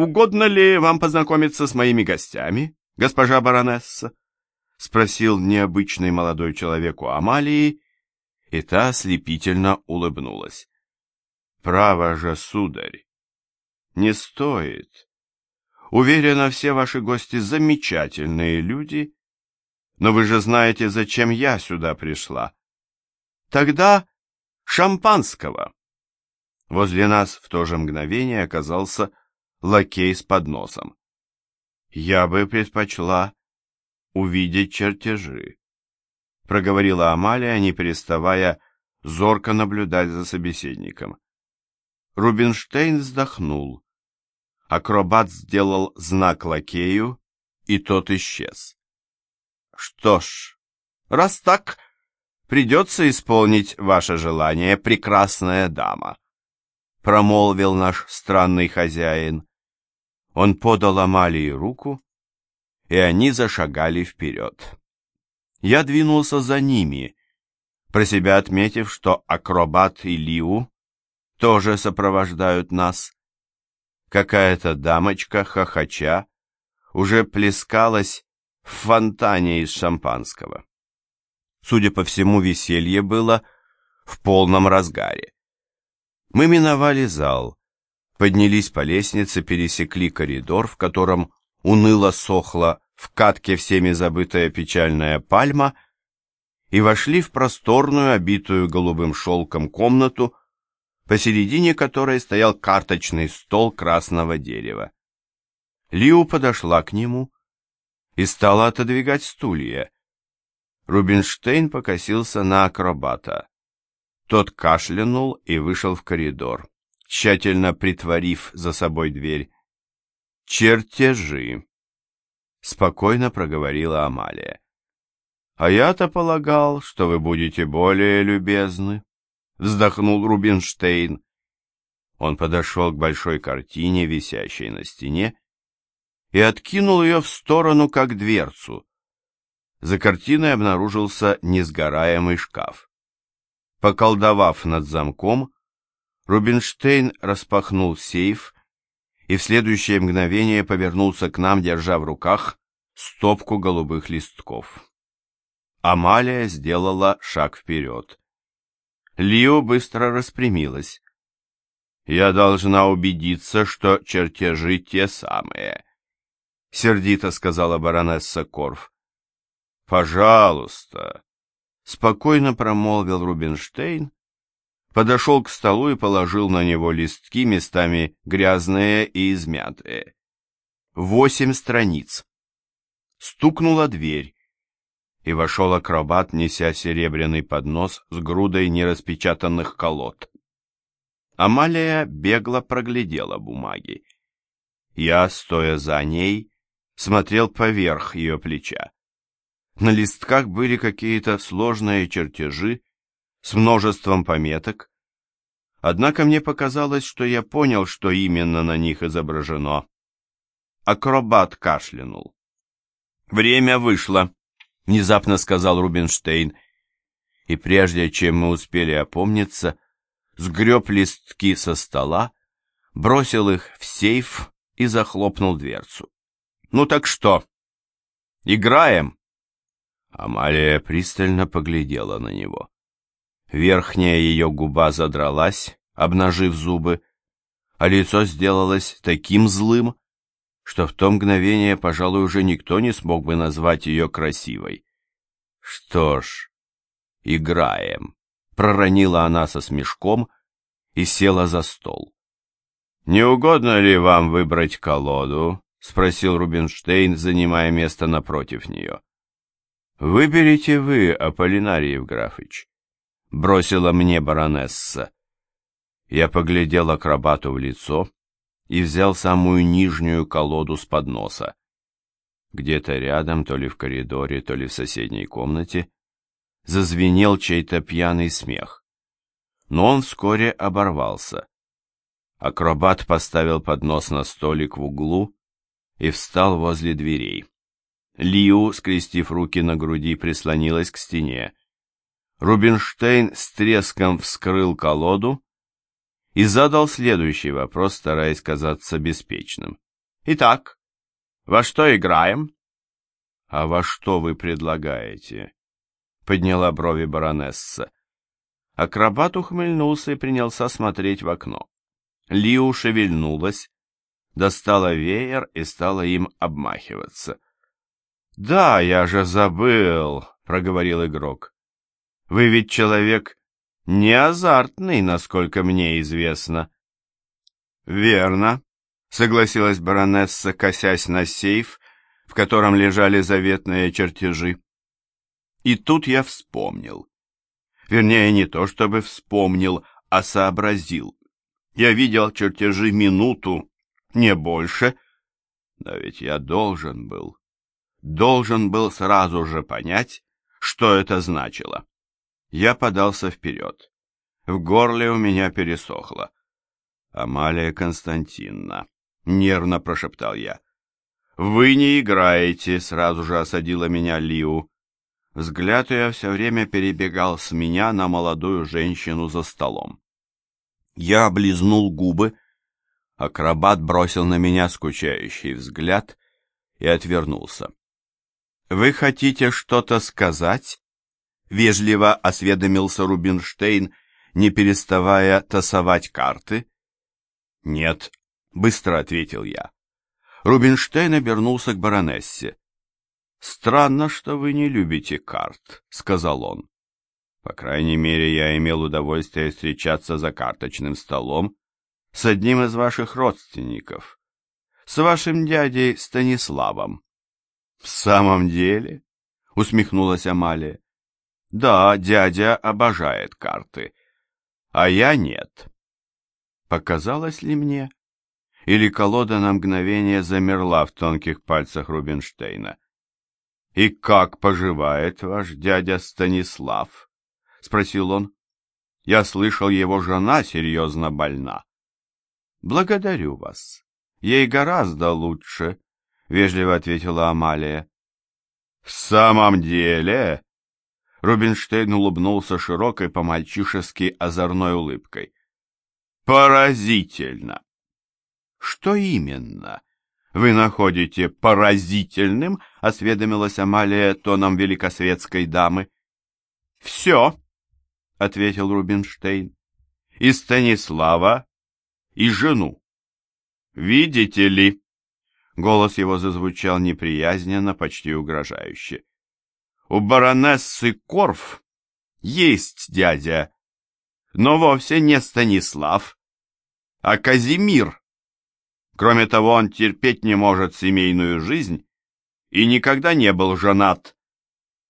угодно ли вам познакомиться с моими гостями, госпожа баронесса?» — спросил необычный молодой человек у Амалии, и та ослепительно улыбнулась. «Право же, сударь, не стоит. Уверена, все ваши гости замечательные люди, но вы же знаете, зачем я сюда пришла. Тогда шампанского». Возле нас в то же мгновение оказался лакей с подносом. «Я бы предпочла увидеть чертежи», — проговорила Амалия, не переставая зорко наблюдать за собеседником. Рубинштейн вздохнул. Акробат сделал знак лакею, и тот исчез. «Что ж, раз так, придется исполнить ваше желание, прекрасная дама», — промолвил наш странный хозяин. Он подал Амалии руку, и они зашагали вперед. Я двинулся за ними, про себя отметив, что акробат и Лиу тоже сопровождают нас. Какая-то дамочка, хохоча, уже плескалась в фонтане из шампанского. Судя по всему, веселье было в полном разгаре. Мы миновали зал, поднялись по лестнице, пересекли коридор, в котором уныло сохла в катке всеми забытая печальная пальма, и вошли в просторную, обитую голубым шелком комнату, посередине которой стоял карточный стол красного дерева. Лиу подошла к нему и стала отодвигать стулья. Рубинштейн покосился на акробата. Тот кашлянул и вышел в коридор, тщательно притворив за собой дверь. «Чертежи», — спокойно проговорила Амалия. «А я-то полагал, что вы будете более любезны» вздохнул Рубинштейн. Он подошел к большой картине, висящей на стене, и откинул ее в сторону, как дверцу. За картиной обнаружился несгораемый шкаф. Поколдовав над замком, Рубинштейн распахнул сейф и в следующее мгновение повернулся к нам, держа в руках стопку голубых листков. Амалия сделала шаг вперед. Лио быстро распрямилась. «Я должна убедиться, что чертежи те самые», — сердито сказала баронесса Корф. «Пожалуйста», — спокойно промолвил Рубинштейн, подошел к столу и положил на него листки, местами грязные и измятые. Восемь страниц. Стукнула дверь и вошел акробат, неся серебряный поднос с грудой нераспечатанных колод. Амалия бегло проглядела бумаги. Я, стоя за ней, смотрел поверх ее плеча. На листках были какие-то сложные чертежи с множеством пометок, однако мне показалось, что я понял, что именно на них изображено. Акробат кашлянул. «Время вышло», внезапно сказал Рубинштейн. И прежде чем мы успели опомниться, сгреб листки со стола, бросил их в сейф и захлопнул дверцу. «Ну так что? Играем?» Амалия пристально поглядела на него. Верхняя ее губа задралась, обнажив зубы, а лицо сделалось таким злым, что в то мгновение, пожалуй, уже никто не смог бы назвать ее красивой. «Что ж, играем», — проронила она со смешком и села за стол. «Не угодно ли вам выбрать колоду?» — спросил Рубинштейн, занимая место напротив нее. «Выберите вы, Аполлинарий Евграфыч», — бросила мне баронесса. Я поглядел акробату в лицо и взял самую нижнюю колоду с подноса. Где-то рядом, то ли в коридоре, то ли в соседней комнате, зазвенел чей-то пьяный смех. Но он вскоре оборвался. Акробат поставил поднос на столик в углу и встал возле дверей. Лиу, скрестив руки на груди, прислонилась к стене. Рубинштейн с треском вскрыл колоду и задал следующий вопрос, стараясь казаться беспечным. Итак, во что играем?» «А во что вы предлагаете?» — подняла брови баронесса. Акробат ухмыльнулся и принялся смотреть в окно. Лиу шевельнулась, достала веер и стала им обмахиваться. «Да, я же забыл», — проговорил игрок. «Вы ведь человек не азартный, насколько мне известно». «Верно», — согласилась баронесса, косясь на сейф, в котором лежали заветные чертежи. И тут я вспомнил. Вернее, не то чтобы вспомнил, а сообразил. Я видел чертежи минуту, не больше. Но ведь я должен был, должен был сразу же понять, что это значило. Я подался вперед. В горле у меня пересохло. «Амалия Константиновна», — нервно прошептал я. «Вы не играете», — сразу же осадила меня Лиу. Взгляд ее все время перебегал с меня на молодую женщину за столом. Я облизнул губы, акробат бросил на меня скучающий взгляд и отвернулся. «Вы хотите что-то сказать?» — вежливо осведомился Рубинштейн, не переставая тасовать карты. «Нет», — быстро ответил я. Рубинштейн обернулся к баронессе. «Странно, что вы не любите карт», — сказал он. «По крайней мере, я имел удовольствие встречаться за карточным столом с одним из ваших родственников, с вашим дядей Станиславом». «В самом деле?» — усмехнулась Амалия. «Да, дядя обожает карты, а я нет». Показалось ли мне? Или колода на мгновение замерла в тонких пальцах Рубинштейна? «И как поживает ваш дядя Станислав?» — спросил он. «Я слышал, его жена серьезно больна». «Благодарю вас. Ей гораздо лучше», — вежливо ответила Амалия. «В самом деле?» Рубинштейн улыбнулся широкой по-мальчишески озорной улыбкой. Поразительно. Что именно? Вы находите поразительным, осведомилась Амалия тоном великосветской дамы. Все, ответил Рубинштейн. И Станислава, и жену. Видите ли? Голос его зазвучал неприязненно, почти угрожающе. У баронессы Корф есть дядя, но вовсе не Станислав, а Казимир. Кроме того, он терпеть не может семейную жизнь и никогда не был женат.